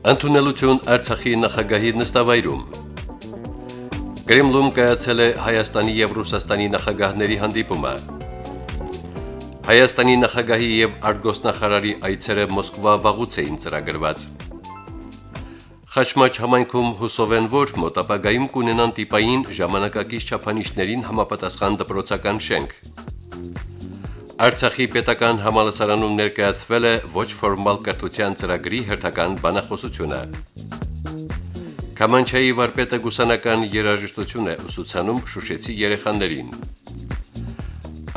Ընդունելություն Արցախի նախագահի նստավայրում։ Կրեմլում կայացել է Հայաստանի եւ Ռուսաստանի նախագահների հանդիպումը։ Հայաստանի նախագահի եւ արտգոսնախարարի այցերը Մոսկվա վաղուց էին ծրագրված։ Խաչմաչ համայնքում հուսով են, որ մոտապագայում կունենան տիպային ժամանակակից չափանիշներին համապատասխան դպրոցական շենք։ Արցախի պետական համալսարանում ներկայացվել է ոչ ֆորմալ կրթության ծրագրի հերթական բանախոսությունը։ Կամանչայի վարպետը գուսանական երաժշտություն է ուսուցանում շուշեցի երեխաներին։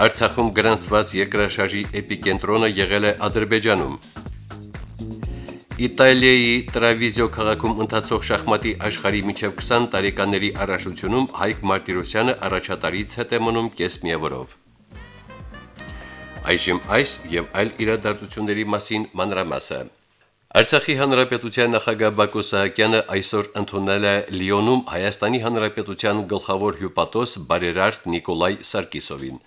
Արցախում գրանցված երկրաշարժի էպիկենտրոնը եղել է Ադրբեջանում։ Իտալիայի Տրավիզիո քաղաքում ընթացող շախմատի աշխարհի միջև 20 տարեկաների առաջությունում Հայկ Մարտիրոսյանը առաջատարից հետ է մնում կես միավորով։ Այժմ այս եւ այլ իրադարձությունների մասին մանրամասը։ Արցախի հանրապետության նախագահ Բակո Սահակյանը այսօր ընդունել է Լիոնում Հայաստանի հանրապետության գլխավոր հյուպատոս բարերարտ Նիկոլայ Սարգիսովին։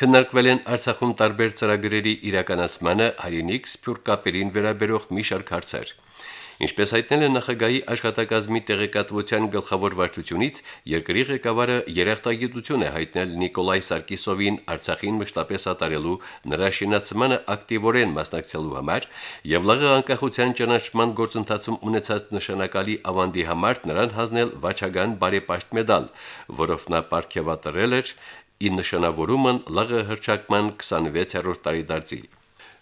Քննարկվել են Արցախում տարբեր ծրագրերի իրականացմանը հայրենիք սփյուռք կապերին վերաբերող մի շարք հարցեր։ Ինչպես հայտնել է նախագահի աշխատակազմի տեղեկատվության գլխավոր վարչությունից, երկրի ղեկավարը երախտագիտություն է հայտնել Նիկոլայ Սարգիսովին Արցախին մշտապես ատարելու նրա շինացմանը ակտիվորեն մասնակցելու համար եւ ԼՂ անկախության ճանաչման գործընթացում ունեցած նշանակալի ավանդի համար նրան հանձնել Վաչագան բարեպաշտ մեդալ, որով նա ապարգևատրել էր ի նշանավորումն ԼՂ հրճակման 26-րդ տարեդարձի։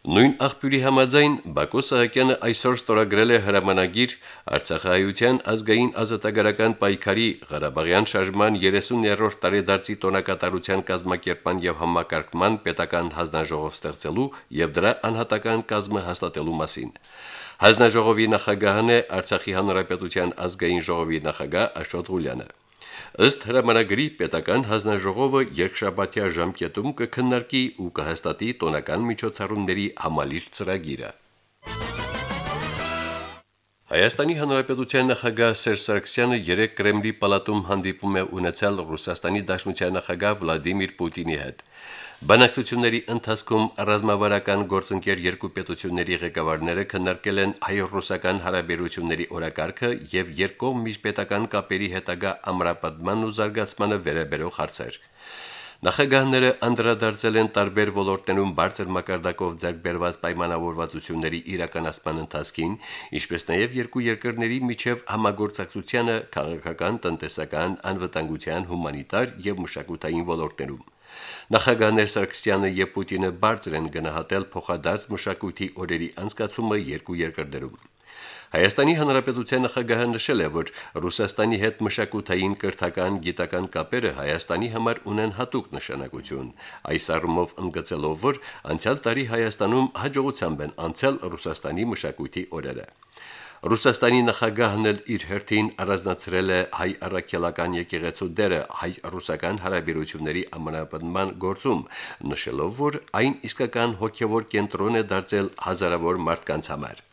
Նույն աղբյուրի համաձայն Բակո Սահակյանը այսօր ստորագրել է հրամանագիր Արցախահայության ազգային ազատագրական պայքարի Ղարաբաղյան շարժման 30-րդ տարեդարձի տոնակատարության կազմակերպման եւ համակարգման պետական հանձնաժողով ստեղծելու եւ դրա անհատական կազմը հաստատելու մասին։ Հանձնաժողովի նախագահն է Արցախի հանրապետության ազգային ժողովի նախագահ Աշոտ Ղուլյանը։ Ըստ հրամանագրի պետական հանձնաժողովը երկշաբաթյա ժամկետում կքննարկի ու կհաստատի տոնական միջոցառումների համալիր ծրագիրը։ Հայաստանի Հանրապետության նախագահ Սերժ Սարգսյանը երեք Կրեմլի պալատում հանդիպում է ունեցել Ռուսաստանի Դաշնության նախագահ Վլադիմիր Պուտինի հետ։ Բանակցությունների ընթացքում ռազմավարական գործընկեր երկու պետությունների ղեկավարները քննարկել են հայ-ռուսական հարաբերությունների օրակարգը եւ երկկողմ միջպետական կապերի հետագա ամրապնդման ու զարգացմանը վերաբերող հարցեր։ Նախագահները անդրադարձել են տարբեր ոլորտներում բարձր մակարդակով ձեռքբերված պայմանավորվածությունների իրականացման ընթացքին, ինչպես նաև երկու երկրների միջև համագործակցությանը քաղաքական, տնտեսական, անվտանգության, հումանիտար եւ մշակութային ոլորտներում։ Նախագահներ Սարգսյանը եւ Պուտինը բարձր են գնահատել փոխադարձ մշակույթի օրերի անցկացումը երկու երկրներում։ Հայաստանի Հանրապետության նախագահը նշել է, որ Ռուսաստանի հետ մշակութային, կրթական, գիտական կապերը Հայաստանի համար ունեն հատուկ նշանակություն։ Այս առումով ընդգծելով, որ անցյալ տարի Հայաստանում հաջողությամբ են անցել Ռուսաստանի մշակույթի օրերը։ Ռուսաստանի նախագահն էլ իր հերթին առանձնացրել է հայ առաքելական եկեղեցու դերը հայ-ռուսական հարաբերությունների ամրապնդման գործում, նշելով, որ այն իսկական հոգևոր կենտրոն է դարձել հազարավոր մարդկանց համար։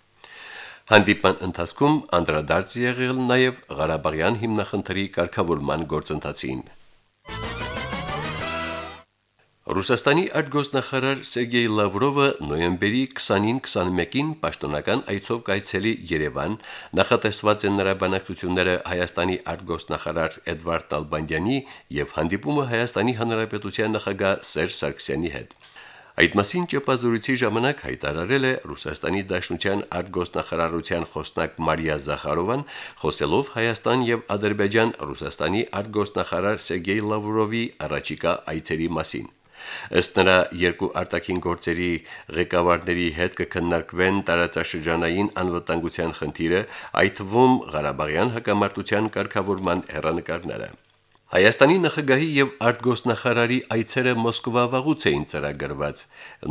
Հանդիպան ընթացքում անդրադարձ եղել նաև Ղարաբաղյան հիմնախնդրի կարգավորման գործընթացին։ Ռուսաստանի արտգոսնախարար Սերգեյ Լավրովը նոյեմբերի 20-ին 21-ին պաշտոնական այցով կայցելի Երևան, նախատեսված են նրա բանակցությունները Հայաստանի արտգոսնախարար Էդվարդ Տալբանդյանի եւ հանդիպումը Հայաստանի Հանրապետության նախագահ Սերժ Սարգսյանի հետ։ Այդ մասին ճեպազորույցի ժամանակ հայտարարել է Ռուսաստանի Դաշնության արտգոսնախարարության խոսնակ Մարիա Զախարովան, խոսելով Հայաստան եւ Ադրբեջան Ռուսաստանի արտգոսնախարար Սերգեյ Լավրովի առաջիկա այցերի մասին։ Ըստ նրա երկու արտաքին գործերի ղեկավարների հետ կքննարկվեն տարածաշրջանային անվտանգության խնդիրը, այդ թվում Ղարաբաղյան հակամարտության կարգավորման հերանեկարները։ Հայաստանի նախագահի եւ արտգոսնախարարի այցերը Մոսկվա վաղուց էին ծրագրված։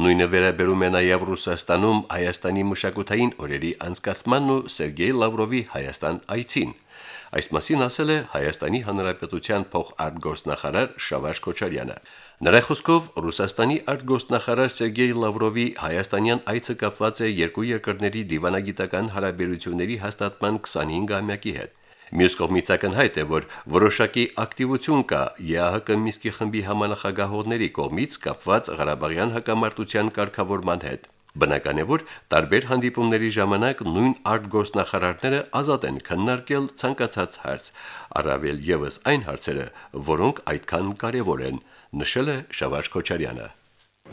Նույնը վերաբերում է նաեւ Ռուսաստանում Հայաստանի մշակութային օրերի անցկացմանն ու Սերգեյ Լավրովի Հայաստան այցին։ Այս մասին ասել է Հայաստանի Հանրապետության փոխարտգոսնախարար Շավարժ Քոչարյանը։ Նրա խոսքով Ռուսաստանի արտգոսնախարար Սերգեյ Լավրովի հայաստանյան այցը կապված է երկու երկրների դիվանագիտական հարաբերությունների հաստատման 25-ամյակի հետ։ Մյուս կողմից ակնհայտ է, որ որոշակի ակտիվություն կա ԵԱՀԿ Միսկի խմբի համանախագահողների կողմից կապված Ղարաբաղյան հակամարտության կարգավորման հետ։ Բնական է, որ տարբեր հանդիպումների ժամանակ նույն արտգոսնախարարները ազատ են քննարկել ցանկացած հարց, առավել եւս այն հարցերը, որոնք այդքան կարևոր են, նշել է Շավարժ Քոչարյանը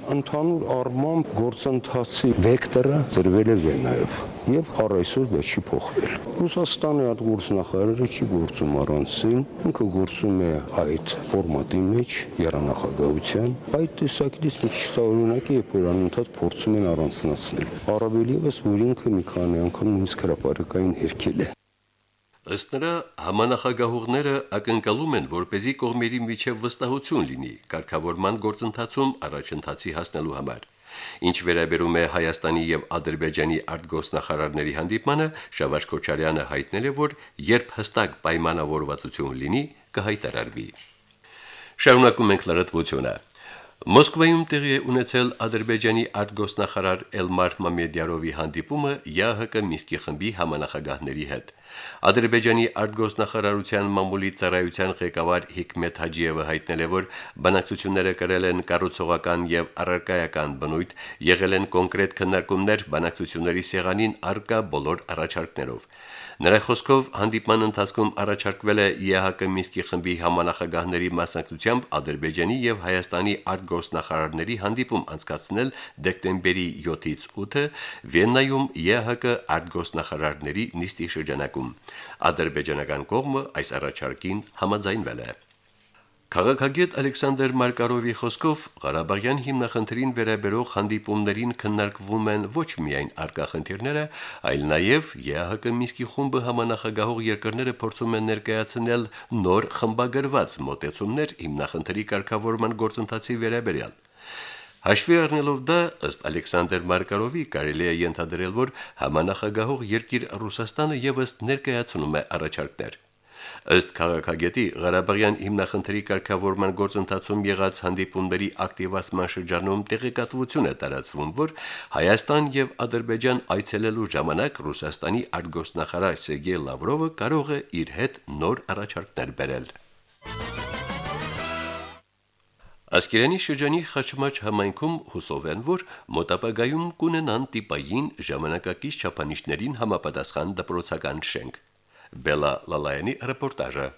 ընդհանուր առմամբ գործընթացի վեկտորը դրվել է Վենայով եւ առ այսօր դա չի փոխվել։ Ռուսաստանի այդ գործնախարարը չի գործում առանցին, ինքը գործում է այդ ֆորմատի մեջ երանախագահության։ Այդ տեսակետից մի քիչ տարօրինակ է, որ անընդհատ փորձում են առանցնացնել։ Առավել եւս, որ ինքը մի քանի անգամ նույնիսկ հրապարակային հերքել է։ Ըստ նրա համանախագահողները ակնկալում են, որ เป զի կողմերի միջև վստահություն լինի կարգավորման գործընթացում առաջընթացի հասնելու համար։ Ինչ վերաբերում է Հայաստանի եւ Ադրբեջանի արտգոսնախարարների հանդիպմանը, Շավարժ Քոչարյանը հայտնել է, որ երբ հստակ պայմանավորվածություն լինի, կհայտարարվի։ Շարունակում ենք լրատվությունը։ Մոսկվայում տեղի է ունեցել Ադրբեջանի արտգոսնախարար Էլմար Մամեդյարովի հանդիպումը ԵԱՀԿ Միսկի խմբի համանախագահների հետ։ Ադրբեջանի արտգոսնախարարության մամուլի ծառայության ղեկավար Հիկմետ Հաջիևը հայտնել է, որ բանակցությունները կրել են կառուցողական եւ առարկայական բնույթ, եղել են կոնկրետ քննարկումներ բանակցությունների սեղանին արկա բոլոր առաջարկներով։ Նրա խոսքով հանդիպման ընթացքում առաջարկվել է ԵԱՀԿ Միսկի խմբի համանախագահների մասնակցությամբ Ադրբեջանի եւ Հայաստանի արտգոսնախարարների հանդիպում անցկացնել դեկտեմբերի 7-ից 8-ը Վիեննայում ԵԱՀԿ արտգոսնախարարների նիստի շրջանակում։ Ադրբեջանական կողմը այս առաջարկին համաձայնվել է։ Քաղաքագետ Ալեքսանդր Մարկարովի խոսքով Ղարաբաղյան հիմնախնդրին վերաբերող հանդիպումներին քննարկվում են ոչ միայն արկա խնդիրները, այլ նաև ԵԱՀԿ Միսկի խումբը համանախագահող երկրները փորձում են ներկայացնել նոր խմբագրված մոտեցումներ հիմնախնդրի կարգավորման գործընթացի վերաբերյալ։ Հաշվի առնելով դա, ըստ Ալեքսանդր Մարկարովի, կարելի է ենթադրել, որ համանախագահող երկիր Ռուսաստանը եւս ներկայացնում է առաջարկներ։ Ըստ քաղաքագետի Ղարաբաղյան հիմնախնդրի կարգավորման գործընթացում եղած հանդիպումների ակտիվացման շրջանում տեղեկատվություն է տարածվում, որ Հայաստան եւ Ադրբեջան այցելելու ժամանակ Ռուսաստանի արտգոսնախարար Սերգեյ Լավրովը կարող է իր հետ նոր առաջարկներ բերել։ Ասկերանի շրջանի Խաչմաչ համայնքում հուսով են, որ մոտապագայում կունենան տիպային ժամանակակից չափանիշներին համապատասխան դպրոցական շենք։ Բելա Լալայանի ռեպորտաժը։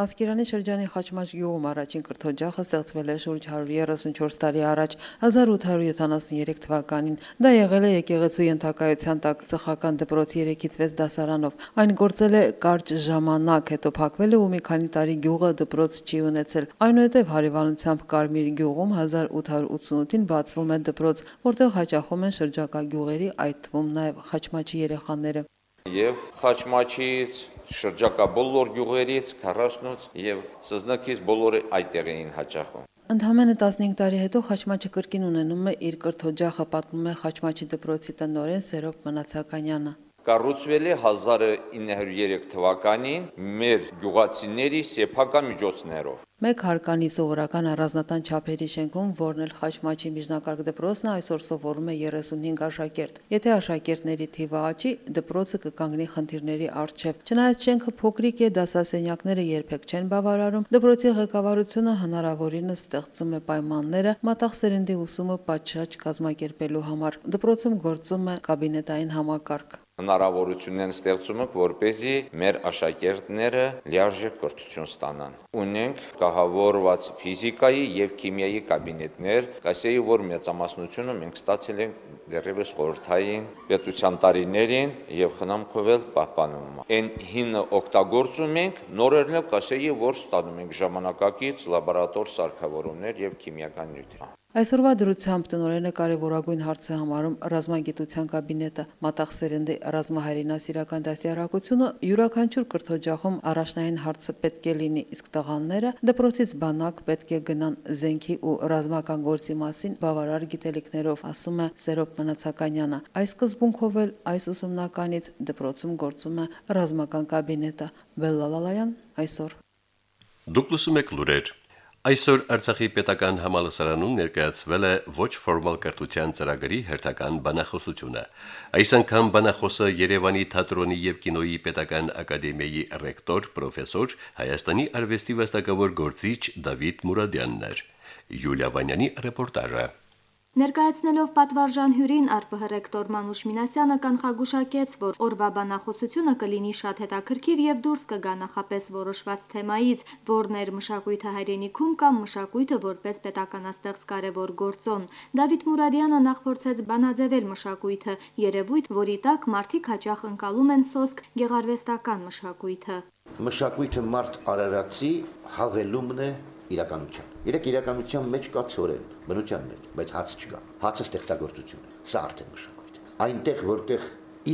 Ասկերանի շրջանի Խաչմաչ գյուղում առաջին կրթօջախը ստեղծվել է շուրջ 134 տարի առաջ 1873 թվականին։ Դա եղել է եկեղեցու ենթակայության տակ ծխական դպրոց 3-ից 6 դասարանով։ Այն գործել է կարճ ժամանակ, հետո փակվել է ու մի քանի տարի գյուղը դպրոց չի ունեցել։ Այնուհետև հարևանությամբ Կարմիր գյուղում 1888-ին բացվում է դպրոց, որտեղ հաճախում են շրջակա գյուղերի, այդ թվում նաև Խաչմաչի երեխաները եւ Խաչմաչից շրջակա բոլոր գյուղերից 40-ից եւ Սզնակից բոլորը այդտեղ էին հաճախում։ Ընդհանրապես 15 տարի հետո Խաչմաչը կրկին ունենում է իր կրթօջախը, պատմում է Խաչմաչի դպրոցի տնօրեն Սերոբ Մնացականյանը։ Կառուցվել է 1903 թվականին մեր գյուղացիների սեփական միջոցներով։ Մեկ հարկանի սովորական առանձնատան չափերի շենքում, որն էլ Խաչմաչի միջնակարգ դպրոցն է, այսօր սովորում է 35 աշակերտ։ Եթե աշակերտների թիվը աճի, դպրոցը կկանգնի խնդիրների առջև։ Չնայած շենքը փոքրիկ է, դասասենյակները երբեք չեն բավարարում, դպրոցի ղեկավարությունը հնարավորինս ստեղծում է պայմանները մատաղ սերնդի ուսումը պատշաճ կազմակերպելու համար։ Դպրոցում գործում է կաբինետային համակարգ հնարավորություն են ստեղծում եք, որ เป զի մեր աշակերտները լիարժեք կրթություն ստանան։ Ունենք կահավորված ֆիզիկայի եւ քիմիայի կաբինետներ, կասեի, որ մեծամասնությունը մենք ստացել ենք դեռևս խորհրդային պետության տարիներին եւ խնամքով էլ պահպանում։ Այն հինը օգտագործում ենք, նորերն էլ կասեի, որ ստանում ենք ժամանակակից լաբորատոր սարքավորումներ եւ քիմիական նյութեր։ Այսօրվա դրությամբ տնօրենը կարևորագույն հարց է համարում ռազմագիտության կաբինետը մատաղ սերնդի ռազմահայրենասիրական դաստիարակությունը յուրաքանչյուր կրթօջախում առաջնային հարցը պետք է լինի, իսկ տղաները դպրոցից բանակ պետք է գնան զենքի ու ռազմական գործի մասին բավարար գիտելիքներով, ասում է Սերոբ Մնացականյանը։ Այս սկզբունքով էլ այս ուսումնականից դպրոցում գործում է ռազմական կաբինետը։ Բելլալալայան այսօր Դուք լսում եք լուրեր Այսօր Արցախի պետական համալսարանում ներկայացվել է ոչ ֆորմալ կրթության ծրագրի հերթական բանախոսությունը։ Այս անգամ բանախոսը Երևանի թատրոնի եւ կինոյի պետական ակադեմիայի ռեկտոր, պրոֆեսոր, Հայաստանի արվեստի վաստակավոր գործիչ Դավիթ Մուրադյանն էր։ Յուլիա Վանյանի ռեպորտաժը։ Ներկայացնելով պատվարժան հյուրին ԱՌՊՀ ռեկտոր Մանուշ Մինասյանը կանխագուշակեց, որ օրվա բանախոսությունը կլինի շատ հետաքրքիր եւ դուրս կգա նախապես որոշված թեմայից, որն էր մշակույթը հայրենիքում կամ մշակույթը որպես պետականաստեղծ կարևոր գործոն։ Դավիթ Մուրադյանը նախ փորձեց բանաձևել մշակույթը, երևույթ, որի տակ մարդիկ հաճախ ընկալում են սոսկ գեղարվեստական մշակույթը։ Մշակույթը մարդ արարածի հավելումն է իրականության։ Երեք իրականության մեջ կա ծորեն, բնության մեջ, բայց հաց չկա։ Հացը ստեղծագործություն է։ Սա արդեն մշակույթ Այնտեղ, որտեղ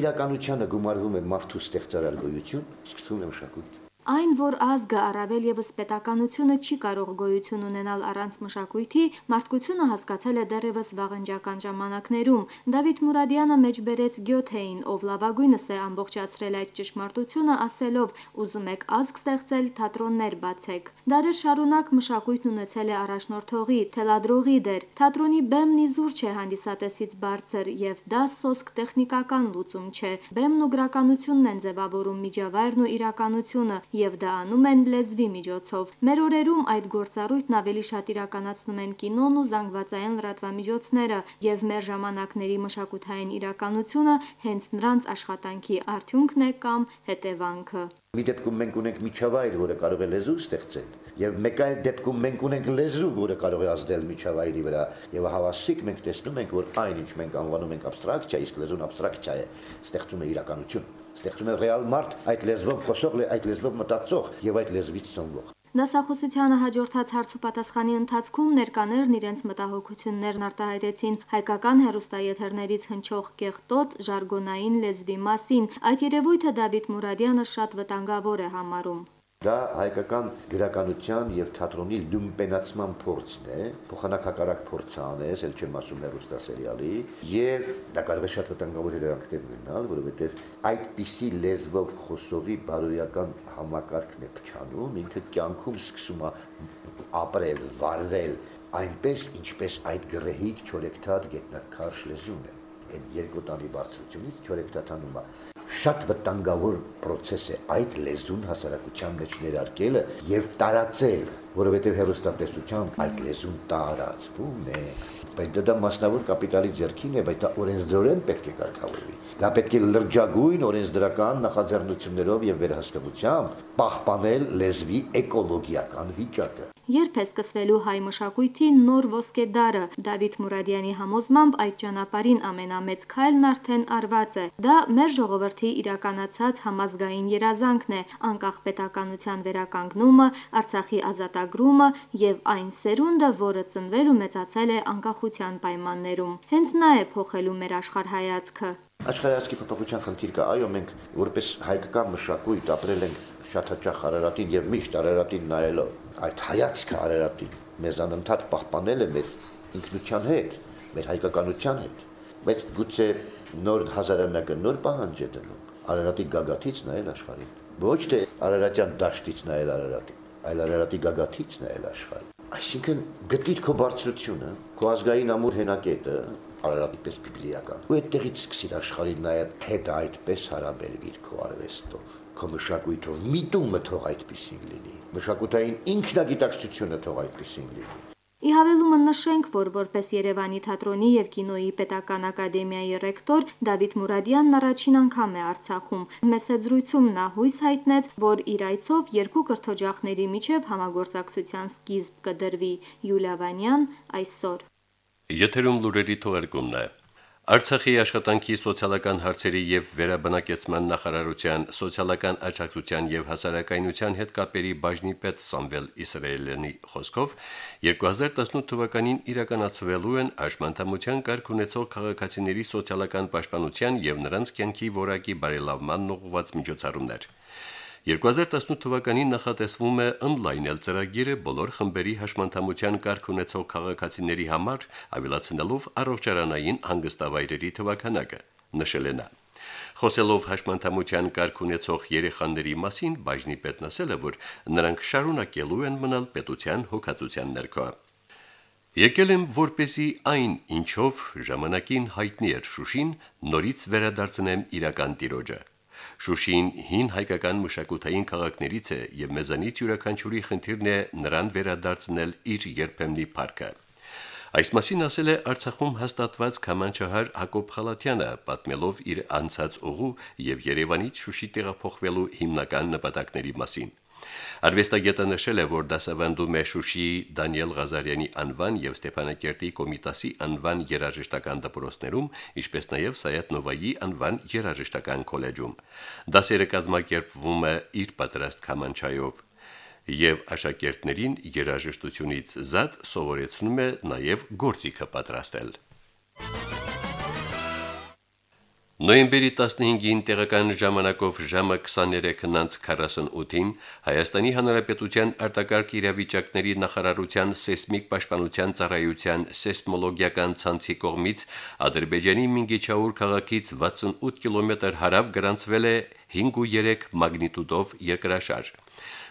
իրականությանը գումարվում է մարդու ստեղծարար գոյություն, սկսվում է մշակույթ։ Այն, որ ազգը առավել եւս պետականությունը չի կարող գոյություն ունենալ առանց մշակույթի, մարդկությունը հասկացել է դեռևս վաղնջական ժամանակներում։ Դավիթ Մուրադյանը մեջբերեց Գյոթեին, ով լավագույնս է ամբողջացրել այդ ճշմարտությունը, ասելով. «Ուզում եք ազգ ստեղծել, թատրոններ բացեք»։ Դարեր շարունակ մշակույթն ունեցել է առաջնորդողի, թելադրողի դեր։ Թատրոնի բեմն իզուր չէ հանդիսատեսից բարձր, եւ դա սոսկ տեխնիկական լուծում չէ։ Բեմն ու գրականությունն են ձևավորում միջավայրն ու իրականությունը եւ դա անում են լեզվի միջոցով։ Մեր օրերում այդ գործառույթն ավելի շատ իրականացնում են կինոն ու զանգվածային լրատվամիջոցները եւ մեր ժամանակների մշակութային իրականությունը հենց նրանց աշխատանքի արդյունքն է կամ հետևանքը։ Մի դեպքում մենք ունենք միջավայր, որը կարող է լեզու ստեղծել, եւ մեկ այլ դեպքում մենք ունենք լեզու, որը կարող է ազդել միջավայրի վրա, եւ հավասիկ մենք տեսնում ենք, որ այն ինչ մենք անվանում ենք абստրակցիա, իսկ լեզուն абստրակցիա է, ստեղծում է իրականություն, ստեղծում է ռեալ մարդ, այդ լեզվով խոսող, այդ լեզվով մտածող եւ այդ լեզվից ծնվող Դասախոսությանը հաջորդած հարցուպատասխանի ընթացքում ներկաներն իրենց մտահոգություններն արտահայտեցին հայկական հերոստայեթերներից հնչող կեղտոտ ժարգոնային լեզվի մասին։ Այդ երևույթը Դավիթ Մուրադյանը շատ վտանգավոր է համարում։ Դա հայկական գրականության եւ թատրոնի լումպենացման փորձն է, փոխանակակարակ փորձ անես, ել չեմ ասում հերոստասերիալի, եւ դա կարող է շատ վտանգավոր երևանքներ ունենալ, որովհետեւ այդպիսի լեզվով խոսողի բարոյական համակարգն է փչանում, ինքը կյանքում սկսում է ապրել, վարվել այնպես, ինչպես այդ գրեհիկ չորեկթատ գետնարքարշ լեզուն է այն երկու տանի բարձրությունից չորեկտատանում է շատ վտանգավոր process է այդ լեզուն հասարակության մեջ ներարկելը եւ տարածել, որովհետեւ հերոստատեսությամբ այդ լեզուն տարածվում է բայց դա մասնավոր կապիտալի ձեռքին է, բայց դա օրենսդրորեն պետք է կարգավորվի։ Դա պետք է լրջագույն օրենսդրական նախաձեռնություններով եւ վերահսկողությամբ պահպանել լեզվի էկոլոգիական վիճակը։ Երբ է սկսվելու հայ մշակույթի նոր ոսկե դարը, Դավիթ Մուրադյանի համոզմամբ այդ ճանապարհին ամենամեծ քայլն արդեն արված է։ Դա մեր ժողովրդի իրականացած համազգային երազանքն է, անկախ պետականության վերականգնումը, Արցախի ազատագրումը եւ այն սերունդը, որը ծնվել ու մեծացել է անկախության պայմաններում։ Հենց նա է փոխելու մեր աշխարհայացքը։ Աշխարհայացքի փոփոխության խնդիր կա։ Այո, մենք որպես հայկական մշակույթ ապրել ենք շատ հաճախ Արարատին եւ միշտ Արարատին նայելով այդ հայացքը Արարատին մեզ անընդհատ պահպանել է մեր ինքնության հետ, մեր հայկականության հետ, բայց գուցե նոր հազարամյակը նոր պահանջ է դնում Արարատի գագաթից նայել աշխարհին։ Ոչ թե Արարատյան դաշտից նայել Արարատին, այլ Արարատի գագաթից նայել աշխարհին։ Այսինքն գտիր քո բարձրությունը, քո ազգային ամուր հենակետը, Արարատի պես բիբլիական։ Ու այդտեղից սկսիր աշխարհին նայել հետ այդպես հարաբերվիր քո արվեստով քո մշակույթով միտումը թող այդպեսին լինի մշակութային ինքնագիտակցությունը թող այդպեսին լինի Ի հավելումը նշենք, որ որպես Երևանի թատրոնի եւ կինոյի պետական ակադեմիայի ռեկտոր Դավիթ Մուրադյանն առաջին անգամ է Արցախում։ Մեծ զրույցում նա հույս հայտնեց, որ իր այցով երկու կրթօջախների միջև համագործակցության սկիզբ կդրվի։ Յուլիա Վանյան այսօր։ Եթերում լուրերի թողարկումն է։ Արցախի աշխատանքի սոցիալական հարցերի եւ վերաբնակեցման նախարարության սոցիալական աջակցության եւ հասարակայնության հետ կապերի բաժնի պետ Սամվել Իսրայելյանի խոսքով 2018 թվականին իրականացվելու են աշմանդամության կարգ ունեցող քաղաքացիների սոցիալական պաշտպանության եւ նրանց կյանքի որակի բարելավման ուղղված միջոցառումներ։ 2018 թվականին նախատեսվում է on-line-ել ծրագիրը բոլոր խմբերի հաշմանդամության կարգ ունեցող քաղաքացիների համար, ավելացնելով առողջարանային հանգստավայրերի թվականակը, նշել է նա։ Խոսելով հաշմանդամության կարգ ունեցող երեխաների մասին, բաժնի պետն ասել է, որ նրանք շարունակելու են մնալ պետության հոգացության ներքո։ Եկել եմ, որպեսի այն, ինչով ժամանակին հայտնի էր Շուշին, նորից վերադարձնեմ իրական տիրոջը։ Շուշին հին հայկական մշակութային քաղաքներից է եւ մեզանից յուրաքանչյուրի խնդիրն է նրան վերադարձնել իր երբեմնի парքը։ Այս մասին ասել է Արցախում հաստատված Քամանչահար Հակոբ Խալաթյանը, պատմելով իր անցած ուղու եւ Երևանից Շուշի տեղափոխվելու հիմնական նպատակների մասին։ Արվեստագետը նշել է, որ դասավանդում է Շուշիի Դանիել Ղազարյանի անվան եւ Ստեփանակերտի Կոմիտասի անվան երաժշտական դպրոցներում, ինչպես նաեւ Սայաթ Նովայի անվան երաժշտական քոլեջում։ Դասերը կազմակերպվում է իր պատրաստ կամանչայով եւ աշակերտներին երաժշտությունից զատ սովորեցնում է նաեւ գործիքը պատրաստել։ Նոյեմբերի 15-ին տեղական ժամանակով ժամը 23:48-ին Հայաստանի Հանրապետության արտակարգ իրավիճակների նախարարության սեյսմիկ պաշտպանության ծառայության սեյսմոլոգիական ցանցի կողմից Ադրբեջանի Մինգիչաուր քաղաքից 68 կիլոմետր հարավ գրանցվել է 5.3 մագնիտուդով երկրաշարժ։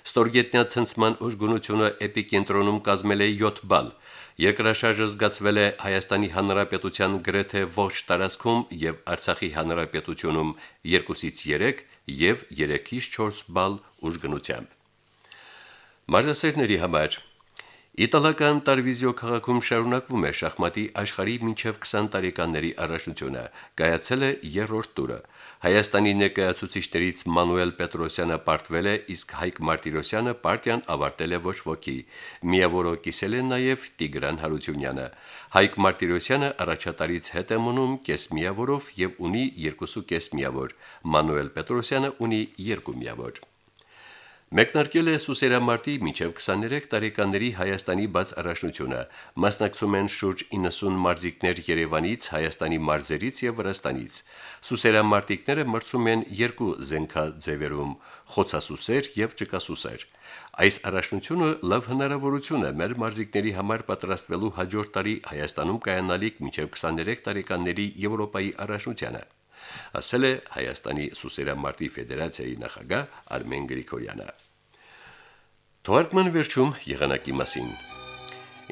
Ստորգետնյա ցնցման ուժգնությունը էպիկենտրոնում կազմել է 7 բալ։ Երկրաշարժը զգացվել է Հայաստանի Հանրապետության գրեթե ողջ տարածքում եւ Արցախի Հանրապետությունում 2-ից 3 եւ 3-ից 4 բալ ուժգնությամբ։ Մարզասերների համար. Իտալական Տարվիզիո քաղաքում շարունակվում է շախմատի աշխարհի մինչև 20 տարեկանների առաջնությունը։ Կայացել է երրորդ տուրը։ Հայաստանի ներկայացուցիչներից Մանուել Պետրոսյանը պարտվել է, իսկ Հայկ Մարտիրոսյանը պարտիան ավարտել է ոչ ոքի։ Միավորը կիսել է նաև Տիգրան Հարությունյանը։ Հայկ Մարտիրոսյանը առաջատարից հետ է մնում կես միավորով եւ ունի 2.5 միավոր։ Մանուել Պետրոսյանը ունի 2 միավոր։ Մեկնարկել է Սուսերամարտի մինչև 23 տարեկանների Հայաստանի բաց առաջնությունը։ Մասնակցում են շուրջ 90 մարզիկներ Երևանից, Հայաստանի մարզերից եւ Վրաստանից։ Սուսերամարտիկները մրցում են երկու զենքաձևերում՝ խոցասուսեր եւ ճկասուսեր։ Այս առաջնությունը լավ հնարավորություն է մեր մարզիկների համար պատրաստվելու հաջորդ տարի Հայաստանում կայանալիք մինչև 23 տարեկանների Եվրոպայի առաջնությանը ասել է Հայաստանի Սուսերամարտի ֆեդերացիայի նախագահ Արմեն Գրիգորյանը։ Թվարկման վերջում եղանակի մասին։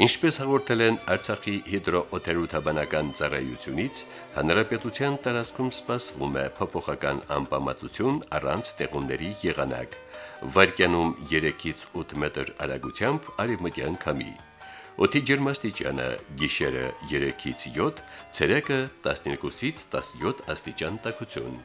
Ինչպես հաղորդել են Արցախի հիդրոօթերոթաբանական ծառայությունից, հանրապետության տարածքում սպասվում է փոփոխական անբավարարություն առանց տեղումների եղանակ։ Վարկյանում 3-ից 8 մետր արագությամբ արևմտյան քամի։ Օդի ջերմաստիճանը՝ գիշերը 3-ից 7, ցերեկը 12-ից 17 աստիճան տաքություն։